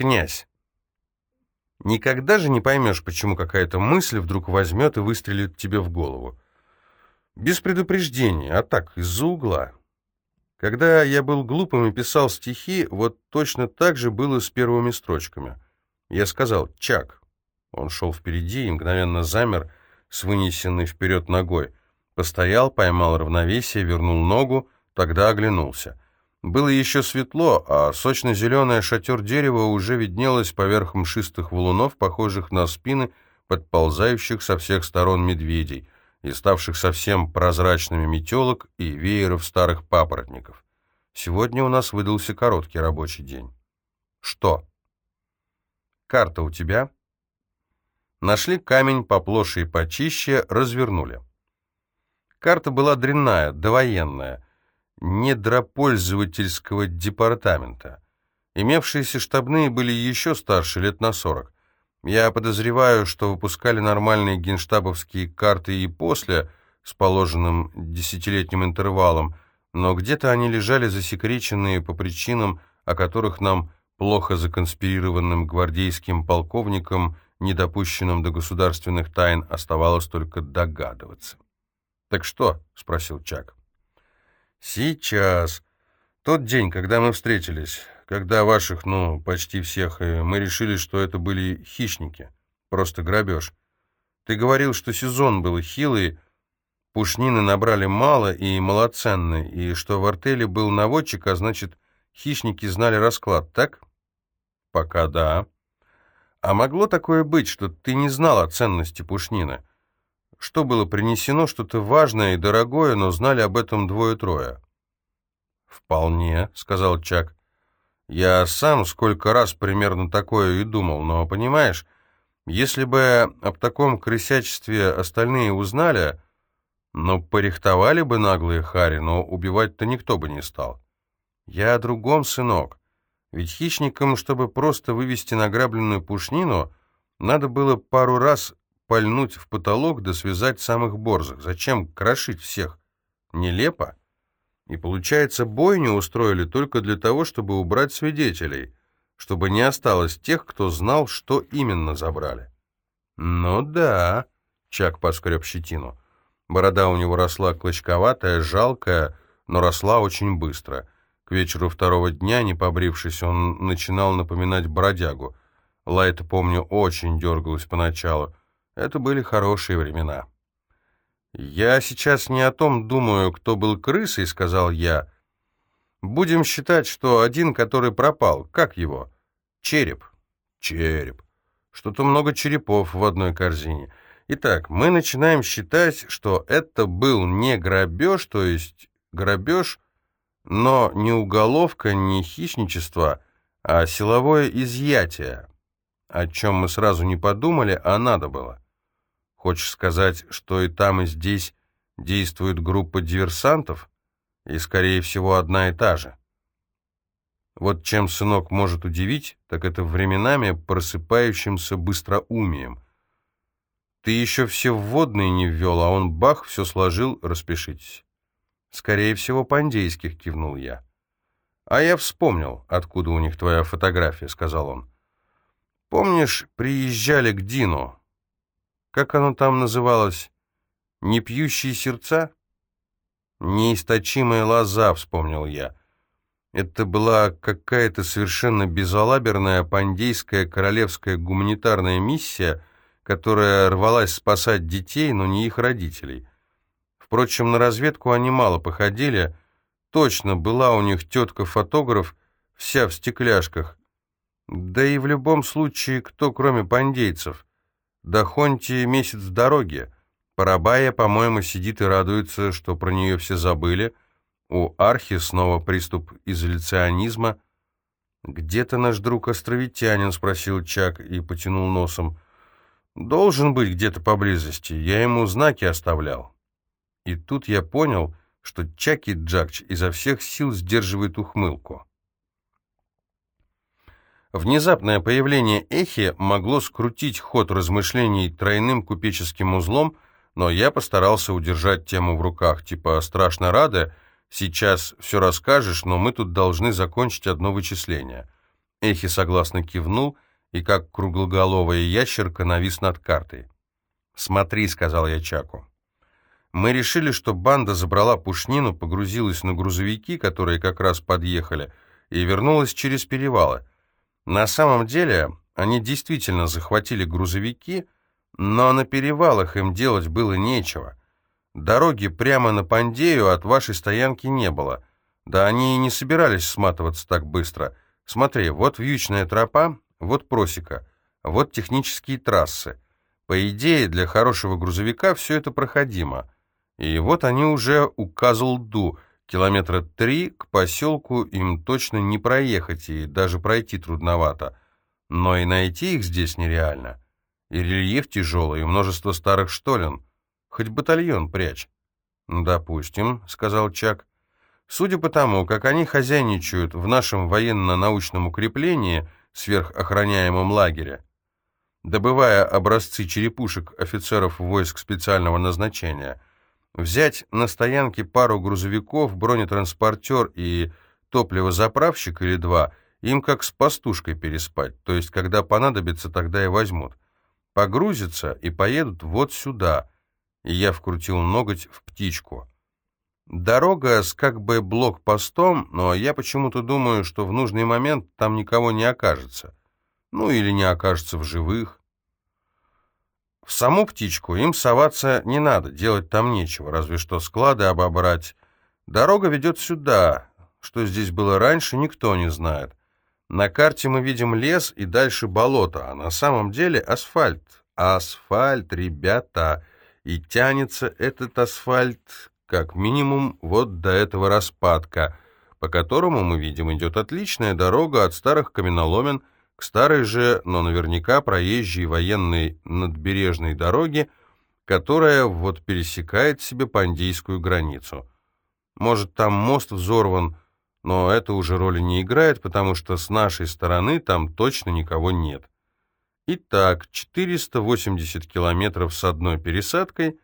«Князь, никогда же не поймешь, почему какая-то мысль вдруг возьмет и выстрелит тебе в голову. Без предупреждения, а так, из-за угла. Когда я был глупым и писал стихи, вот точно так же было с первыми строчками. Я сказал «Чак». Он шел впереди и мгновенно замер с вынесенной вперед ногой. Постоял, поймал равновесие, вернул ногу, тогда оглянулся. Было еще светло, а сочно-зеленое шатер дерева уже виднелось поверх мшистых валунов, похожих на спины подползающих со всех сторон медведей и ставших совсем прозрачными метелок и вееров старых папоротников. Сегодня у нас выдался короткий рабочий день. Что? Карта у тебя? Нашли камень поплоше и почище, развернули. Карта была дрянная, довоенная, недропользовательского департамента. Имевшиеся штабные были еще старше, лет на сорок. Я подозреваю, что выпускали нормальные генштабовские карты и после, с положенным десятилетним интервалом, но где-то они лежали засекреченные по причинам, о которых нам, плохо законспирированным гвардейским полковникам, недопущенным до государственных тайн, оставалось только догадываться. «Так что?» — спросил Чак. «Сейчас. Тот день, когда мы встретились, когда ваших, ну, почти всех, и мы решили, что это были хищники. Просто грабеж. Ты говорил, что сезон был хилый, пушнины набрали мало и малоценны, и что в артели был наводчик, а значит, хищники знали расклад, так? Пока да. А могло такое быть, что ты не знал о ценности пушнины? Что было принесено, что-то важное и дорогое, но знали об этом двое-трое. «Вполне», — сказал Чак. «Я сам сколько раз примерно такое и думал, но, понимаешь, если бы об таком крысячестве остальные узнали, ну, порихтовали бы наглые хари, но убивать-то никто бы не стал. Я о другом, сынок. Ведь хищникам, чтобы просто вывести награбленную пушнину, надо было пару раз пальнуть в потолок да связать самых борзых. Зачем крошить всех? Нелепо. И получается, бойню устроили только для того, чтобы убрать свидетелей, чтобы не осталось тех, кто знал, что именно забрали. Ну да, Чак поскреб щетину. Борода у него росла клочковатая, жалкая, но росла очень быстро. К вечеру второго дня, не побрившись, он начинал напоминать бродягу. Лайта, помню, очень дергалась поначалу. Это были хорошие времена. «Я сейчас не о том думаю, кто был крысой», — сказал я. «Будем считать, что один, который пропал, как его? Череп». «Череп. Что-то много черепов в одной корзине. Итак, мы начинаем считать, что это был не грабеж, то есть грабеж, но не уголовка, не хищничество, а силовое изъятие, о чем мы сразу не подумали, а надо было. Хочешь сказать, что и там, и здесь действует группа диверсантов? И, скорее всего, одна и та же. Вот чем сынок может удивить, так это временами просыпающимся быстроумием. Ты еще все вводные не ввел, а он бах, все сложил, распишитесь. Скорее всего, по-андейских, кивнул я. А я вспомнил, откуда у них твоя фотография, сказал он. Помнишь, приезжали к Дину, как оно там называлось? Не пьющие сердца? Неисточимая лоза, вспомнил я. Это была какая-то совершенно безалаберная пандейская королевская гуманитарная миссия, которая рвалась спасать детей, но не их родителей. Впрочем, на разведку они мало походили. Точно, была у них тетка-фотограф, вся в стекляшках. Да и в любом случае, кто кроме пандейцев? До Хонти месяц дороги. Парабая, по-моему, сидит и радуется, что про нее все забыли. У Архи снова приступ изоляционизма. «Где-то наш друг островитянин?» — спросил Чак и потянул носом. «Должен быть где-то поблизости. Я ему знаки оставлял». И тут я понял, что Чаки Джакч изо всех сил сдерживает ухмылку. Внезапное появление эхи могло скрутить ход размышлений тройным купеческим узлом, но я постарался удержать тему в руках, типа «страшно рада», сейчас все расскажешь, но мы тут должны закончить одно вычисление. Эхи согласно кивнул и, как круглоголовая ящерка, навис над картой. «Смотри», — сказал я Чаку. Мы решили, что банда забрала пушнину, погрузилась на грузовики, которые как раз подъехали, и вернулась через перевалы. На самом деле, они действительно захватили грузовики, но на перевалах им делать было нечего. Дороги прямо на Пандею от вашей стоянки не было. Да они и не собирались сматываться так быстро. Смотри, вот вьючная тропа, вот просека, вот технические трассы. По идее, для хорошего грузовика все это проходимо. И вот они уже у Казлду, километра три к поселку им точно не проехать, и даже пройти трудновато. Но и найти их здесь нереально. И рельеф тяжелый, и множество старых штолен. Хоть батальон прячь. «Допустим», — сказал Чак. «Судя по тому, как они хозяйничают в нашем военно-научном укреплении, сверхохраняемом лагере, добывая образцы черепушек офицеров войск специального назначения, взять на стоянке пару грузовиков, бронетранспортер и топливозаправщик или два, им как с пастушкой переспать, то есть когда понадобится, тогда и возьмут. Погрузятся и поедут вот сюда, и я вкрутил ноготь в птичку. Дорога с как бы блокпостом, но я почему-то думаю, что в нужный момент там никого не окажется. Ну или не окажется в живых. В саму птичку им соваться не надо, делать там нечего, разве что склады обобрать. Дорога ведет сюда. Что здесь было раньше, никто не знает. На карте мы видим лес и дальше болото, а на самом деле асфальт. Асфальт, ребята. И тянется этот асфальт как минимум вот до этого распадка, по которому, мы видим, идет отличная дорога от старых каменоломен к старой же, но наверняка проезжей военной надбережной дороге, которая вот пересекает себе пандейскую границу. Может, там мост взорван, но это уже роли не играет, потому что с нашей стороны там точно никого нет. Итак, 480 километров с одной пересадкой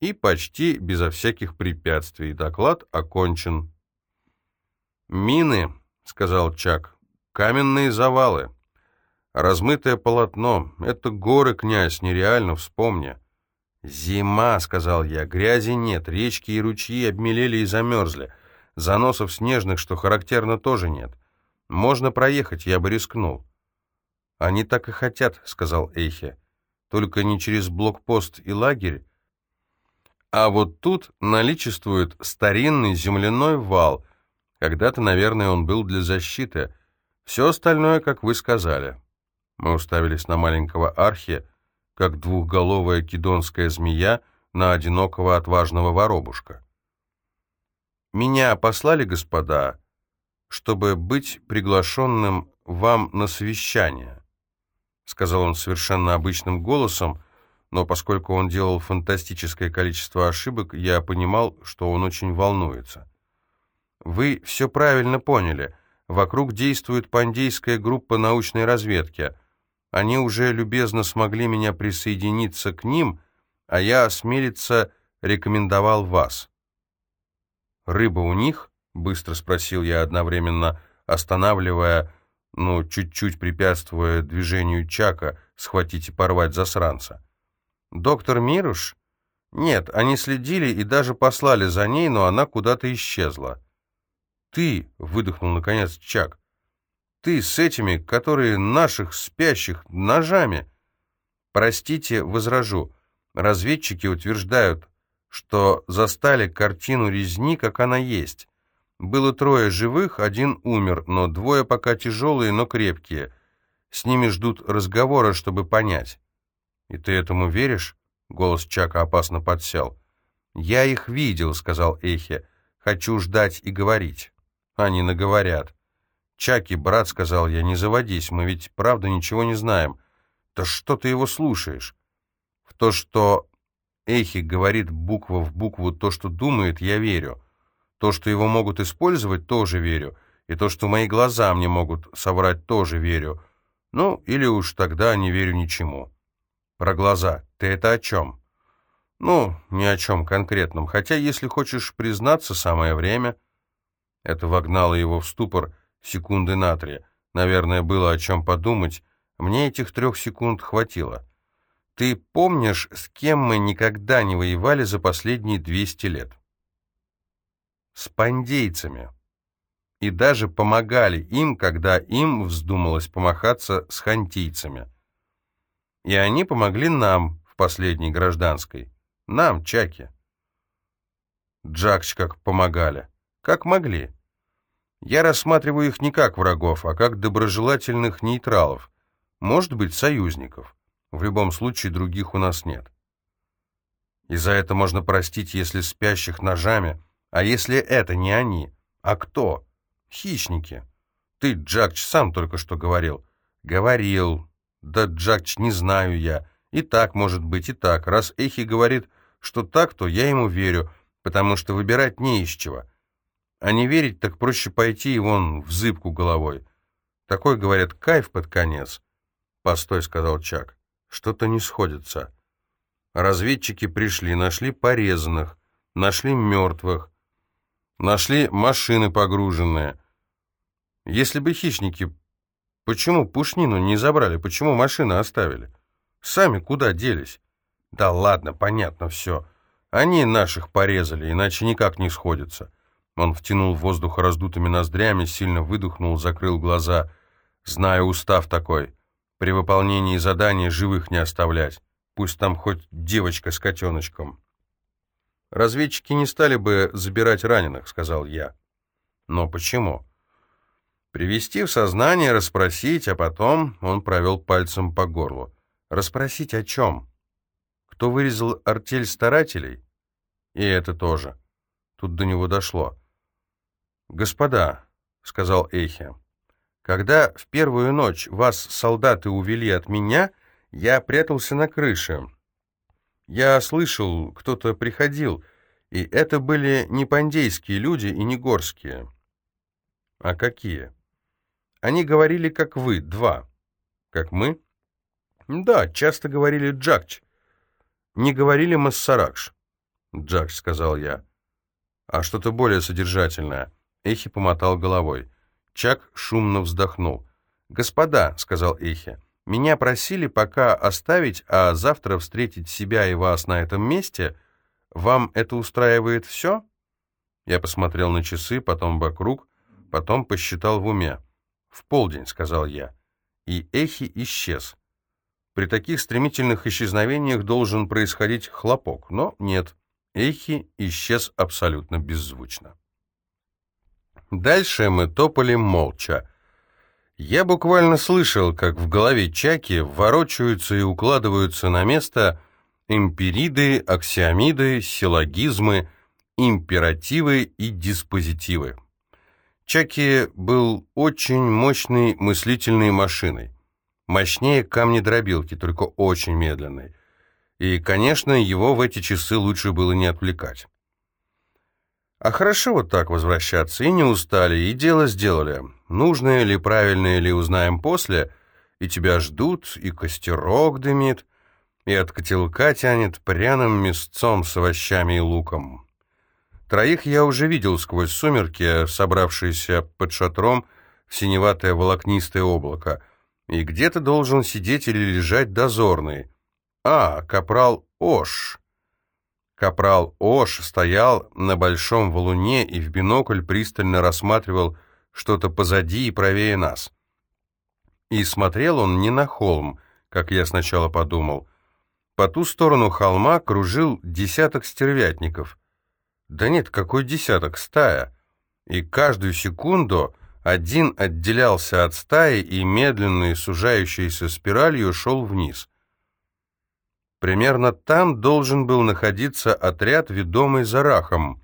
и почти безо всяких препятствий. Доклад окончен. «Мины», — сказал Чак, — «каменные завалы. Размытое полотно. Это горы, князь, нереально, вспомни». «Зима», — сказал я, — «грязи нет, речки и ручьи обмелели и замерзли». Заносов снежных, что характерно, тоже нет. Можно проехать, я бы рискнул. Они так и хотят, сказал Эйхе. Только не через блокпост и лагерь. А вот тут наличествует старинный земляной вал. Когда-то, наверное, он был для защиты. Все остальное, как вы сказали. Мы уставились на маленького архи, как двухголовая кидонская змея на одинокого отважного воробушка. «Меня послали, господа, чтобы быть приглашенным вам на совещание», сказал он совершенно обычным голосом, но поскольку он делал фантастическое количество ошибок, я понимал, что он очень волнуется. «Вы все правильно поняли. Вокруг действует пандейская группа научной разведки. Они уже любезно смогли меня присоединиться к ним, а я осмелиться рекомендовал вас». «Рыба у них?» — быстро спросил я, одновременно останавливая, ну, чуть-чуть препятствуя движению Чака схватить и порвать засранца. «Доктор Мируш?» «Нет, они следили и даже послали за ней, но она куда-то исчезла». «Ты!» — выдохнул наконец Чак. «Ты с этими, которые наших спящих ножами!» «Простите, возражу. Разведчики утверждают, что застали картину резни, как она есть. Было трое живых, один умер, но двое пока тяжелые, но крепкие. С ними ждут разговора, чтобы понять. «И ты этому веришь?» — голос Чака опасно подсел. «Я их видел», — сказал Эхе. «Хочу ждать и говорить». Они наговорят. «Чаки, брат», — сказал я, — «не заводись, мы ведь правда ничего не знаем». «Да что ты его слушаешь?» «В то, что Эхи говорит буква в букву то, что думает, я верю. То, что его могут использовать, тоже верю. И то, что мои глаза мне могут соврать, тоже верю. Ну, или уж тогда не верю ничему. Про глаза. Ты это о чем? Ну, ни о чем конкретном. Хотя, если хочешь признаться, самое время. Это вогнало его в ступор секунды на три. Наверное, было о чем подумать. Мне этих трех секунд хватило. Ты помнишь, с кем мы никогда не воевали за последние 200 лет? С пандейцами. И даже помогали им, когда им вздумалось помахаться с хантийцами. И они помогли нам в последней гражданской. Нам, Чаки. Джакч как помогали. Как могли. Я рассматриваю их не как врагов, а как доброжелательных нейтралов. Может быть, союзников. В любом случае, других у нас нет. И за это можно простить, если спящих ножами. А если это не они? А кто? Хищники. Ты, Джакч, сам только что говорил. Говорил. Да, Джакч, не знаю я. И так может быть, и так. Раз Эхи говорит, что так, то я ему верю, потому что выбирать не из чего. А не верить, так проще пойти и вон в зыбку головой. Такой, говорят, кайф под конец. «Постой», — сказал Чак. Что-то не сходится. Разведчики пришли, нашли порезанных, нашли мертвых, нашли машины погруженные. Если бы хищники... Почему пушнину не забрали? Почему машины оставили? Сами куда делись? Да ладно, понятно все. Они наших порезали, иначе никак не сходится. Он втянул воздух раздутыми ноздрями, сильно выдохнул, закрыл глаза. Знаю, устав такой. При выполнении задания живых не оставлять. Пусть там хоть девочка с котеночком. Разведчики не стали бы забирать раненых, сказал я. Но почему? Привести в сознание, расспросить, а потом он провел пальцем по горлу. Расспросить о чем? Кто вырезал артель старателей? И это тоже. Тут до него дошло. «Господа», — сказал Эйхе, когда в первую ночь вас солдаты увели от меня, я прятался на крыше. Я слышал, кто-то приходил, и это были не пандейские люди и не горские. А какие? Они говорили, как вы, два. Как мы? Да, часто говорили Джакч. Не говорили Массаракш. Джакч, сказал я. А что-то более содержательное. Эхи помотал головой. Чак шумно вздохнул. «Господа», — сказал Эхе, — «меня просили пока оставить, а завтра встретить себя и вас на этом месте. Вам это устраивает все?» Я посмотрел на часы, потом вокруг, потом посчитал в уме. «В полдень», — сказал я. И Эхи исчез. При таких стремительных исчезновениях должен происходить хлопок, но нет. Эхи исчез абсолютно беззвучно. Дальше мы топали молча. Я буквально слышал, как в голове Чаки ворочаются и укладываются на место империды, аксиомиды, силлогизмы, императивы и диспозитивы. Чаки был очень мощной мыслительной машиной. Мощнее камни-дробилки, только очень медленной. И, конечно, его в эти часы лучше было не отвлекать. А хорошо вот так возвращаться, и не устали, и дело сделали. Нужное ли, правильное ли, узнаем после, и тебя ждут, и костерок дымит, и от котелка тянет пряным мясцом с овощами и луком. Троих я уже видел сквозь сумерки, собравшиеся под шатром в синеватое волокнистое облако, и где-то должен сидеть или лежать дозорный. А, капрал Ош. Капрал Ош стоял на большом валуне и в бинокль пристально рассматривал что-то позади и правее нас. И смотрел он не на холм, как я сначала подумал. По ту сторону холма кружил десяток стервятников. Да нет, какой десяток, стая. И каждую секунду один отделялся от стаи и медленной сужающейся спиралью шел вниз. Примерно там должен был находиться отряд, ведомый Зарахом.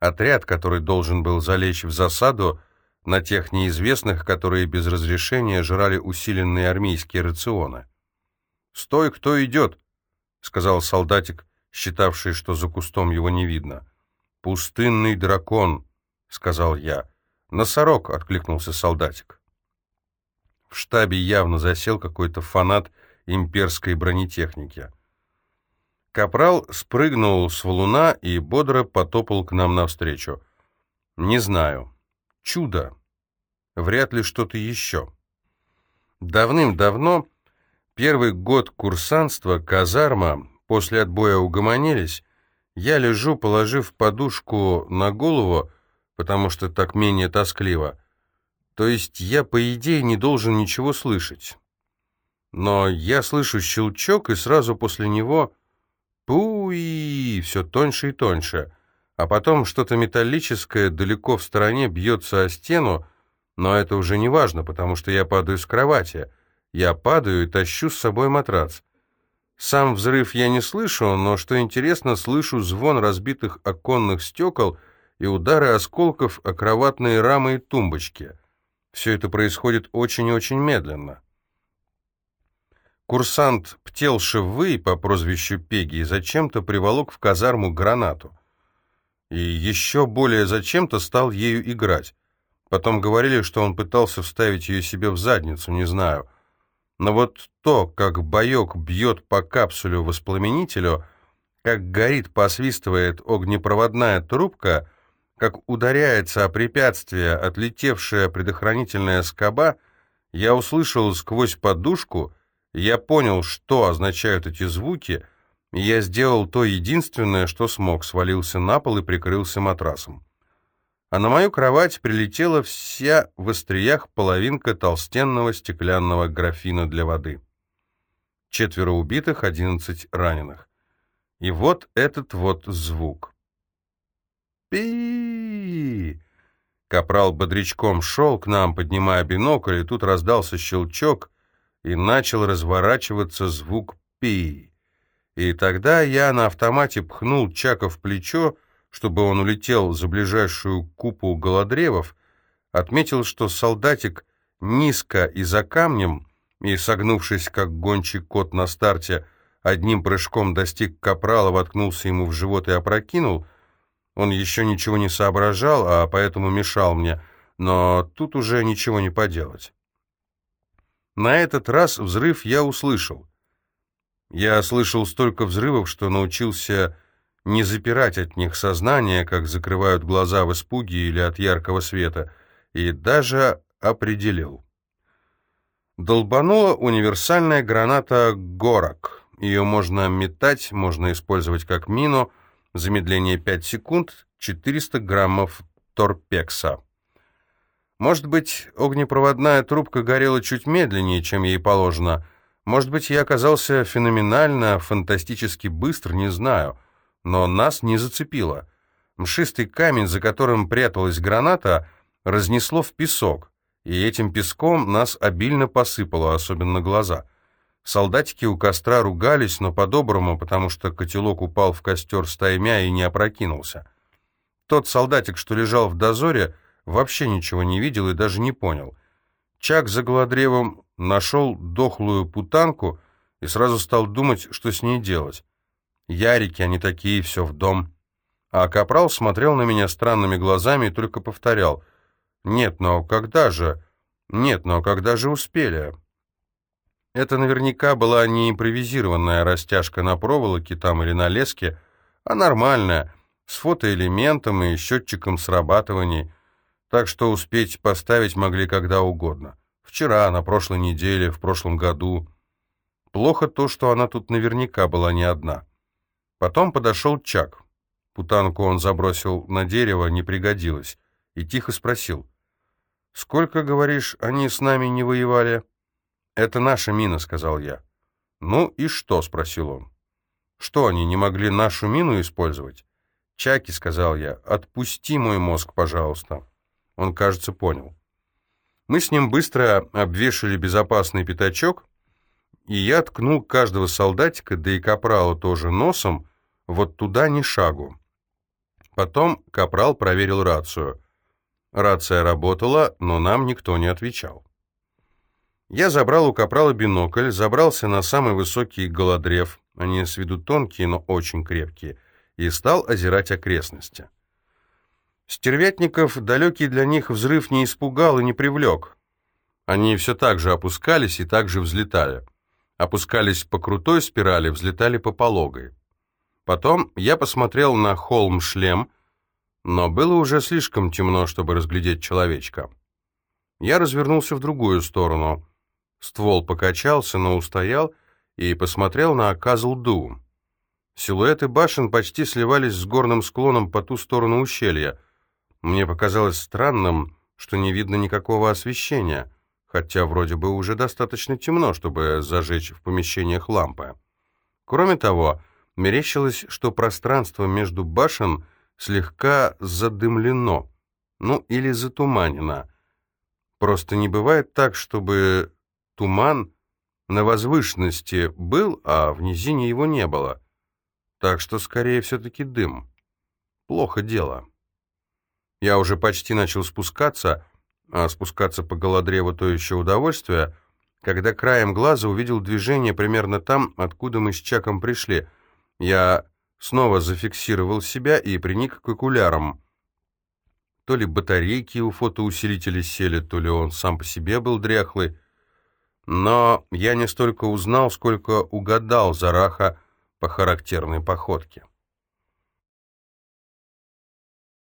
Отряд, который должен был залечь в засаду на тех неизвестных, которые без разрешения жрали усиленные армейские рационы. «Стой, кто идет!» — сказал солдатик, считавший, что за кустом его не видно. «Пустынный дракон», — сказал я. «Носорог», — откликнулся солдатик. В штабе явно засел какой-то фанат имперской бронетехники. Капрал спрыгнул с валуна и бодро потопал к нам навстречу. «Не знаю. Чудо. Вряд ли что-то еще». Давным-давно, первый год курсантства, казарма, после отбоя угомонились, я лежу, положив подушку на голову, потому что так менее тоскливо. То есть я, по идее, не должен ничего слышать. Но я слышу щелчок, и сразу после него пуи, все тоньше и тоньше. А потом что-то металлическое далеко в стороне бьется о стену, но это уже не важно, потому что я падаю с кровати. Я падаю и тащу с собой матрац. Сам взрыв я не слышу, но, что интересно, слышу звон разбитых оконных стекол и удары осколков о кроватные рамы и тумбочки. Все это происходит очень-очень медленно. Курсант Птелшевый по прозвищу Пеги зачем-то приволок в казарму гранату. И еще более зачем-то стал ею играть. Потом говорили, что он пытался вставить ее себе в задницу, не знаю. Но вот то, как боек бьет по капсулю-воспламенителю, как горит, посвистывает огнепроводная трубка, как ударяется о препятствие отлетевшая предохранительная скоба, я услышал сквозь подушку, я понял, что означают эти звуки, и я сделал то единственное, что смог, свалился на пол и прикрылся матрасом а на мою кровать прилетела вся в остриях половинка толстенного стеклянного графина для воды. Четверо убитых, одиннадцать раненых. И вот этот вот звук. пи Капрал бодрячком шел к нам, поднимая бинокль, и тут раздался щелчок, и начал разворачиваться звук «пи». И тогда я на автомате пхнул Чака в плечо, чтобы он улетел за ближайшую купу голодревов, отметил, что солдатик низко и за камнем, и, согнувшись, как гончий кот на старте, одним прыжком достиг капрала, воткнулся ему в живот и опрокинул. Он еще ничего не соображал, а поэтому мешал мне, но тут уже ничего не поделать. На этот раз взрыв я услышал. Я слышал столько взрывов, что научился не запирать от них сознание, как закрывают глаза в испуге или от яркого света, и даже определил. Долбанула универсальная граната «Горок». Ее можно метать, можно использовать как мину, замедление 5 секунд, 400 граммов торпекса. Может быть, огнепроводная трубка горела чуть медленнее, чем ей положено. Может быть, я оказался феноменально, фантастически быстр, не знаю — но нас не зацепило. Мшистый камень, за которым пряталась граната, разнесло в песок, и этим песком нас обильно посыпало, особенно глаза. Солдатики у костра ругались, но по-доброму, потому что котелок упал в костер стаймя и не опрокинулся. Тот солдатик, что лежал в дозоре, вообще ничего не видел и даже не понял. Чак за голодревом нашел дохлую путанку и сразу стал думать, что с ней делать. Ярики, они такие, все в дом. А Капрал смотрел на меня странными глазами и только повторял. «Нет, но когда же? Нет, но когда же успели?» Это наверняка была не импровизированная растяжка на проволоке там или на леске, а нормальная, с фотоэлементом и счетчиком срабатываний, так что успеть поставить могли когда угодно. Вчера, на прошлой неделе, в прошлом году. Плохо то, что она тут наверняка была не одна. Потом подошел Чак. Путанку он забросил на дерево, не пригодилось, и тихо спросил. «Сколько, говоришь, они с нами не воевали?» «Это наша мина», — сказал я. «Ну и что?» — спросил он. «Что, они не могли нашу мину использовать?» «Чаки», — сказал я, — «отпусти мой мозг, пожалуйста». Он, кажется, понял. Мы с ним быстро обвешали безопасный пятачок, и я ткнул каждого солдатика, да и капрала тоже носом, вот туда ни шагу. Потом Капрал проверил рацию. Рация работала, но нам никто не отвечал. Я забрал у Капрала бинокль, забрался на самый высокий голодрев, они с виду тонкие, но очень крепкие, и стал озирать окрестности. Стервятников далекий для них взрыв не испугал и не привлек. Они все так же опускались и так же взлетали. Опускались по крутой спирали, взлетали по пологой. Потом я посмотрел на холм-шлем, но было уже слишком темно, чтобы разглядеть человечка. Я развернулся в другую сторону. Ствол покачался, но устоял и посмотрел на Казлду. Силуэты башен почти сливались с горным склоном по ту сторону ущелья. Мне показалось странным, что не видно никакого освещения, хотя вроде бы уже достаточно темно, чтобы зажечь в помещениях лампы. Кроме того, мерещилось, что пространство между башен слегка задымлено, ну или затуманено. Просто не бывает так, чтобы туман на возвышенности был, а в низине его не было. Так что, скорее, все-таки дым. Плохо дело. Я уже почти начал спускаться, а спускаться по голодреву то еще удовольствие, когда краем глаза увидел движение примерно там, откуда мы с Чаком пришли. Я снова зафиксировал себя и приник к окулярам. То ли батарейки у фотоусилителя сели, то ли он сам по себе был дряхлый. Но я не столько узнал, сколько угадал Зараха по характерной походке.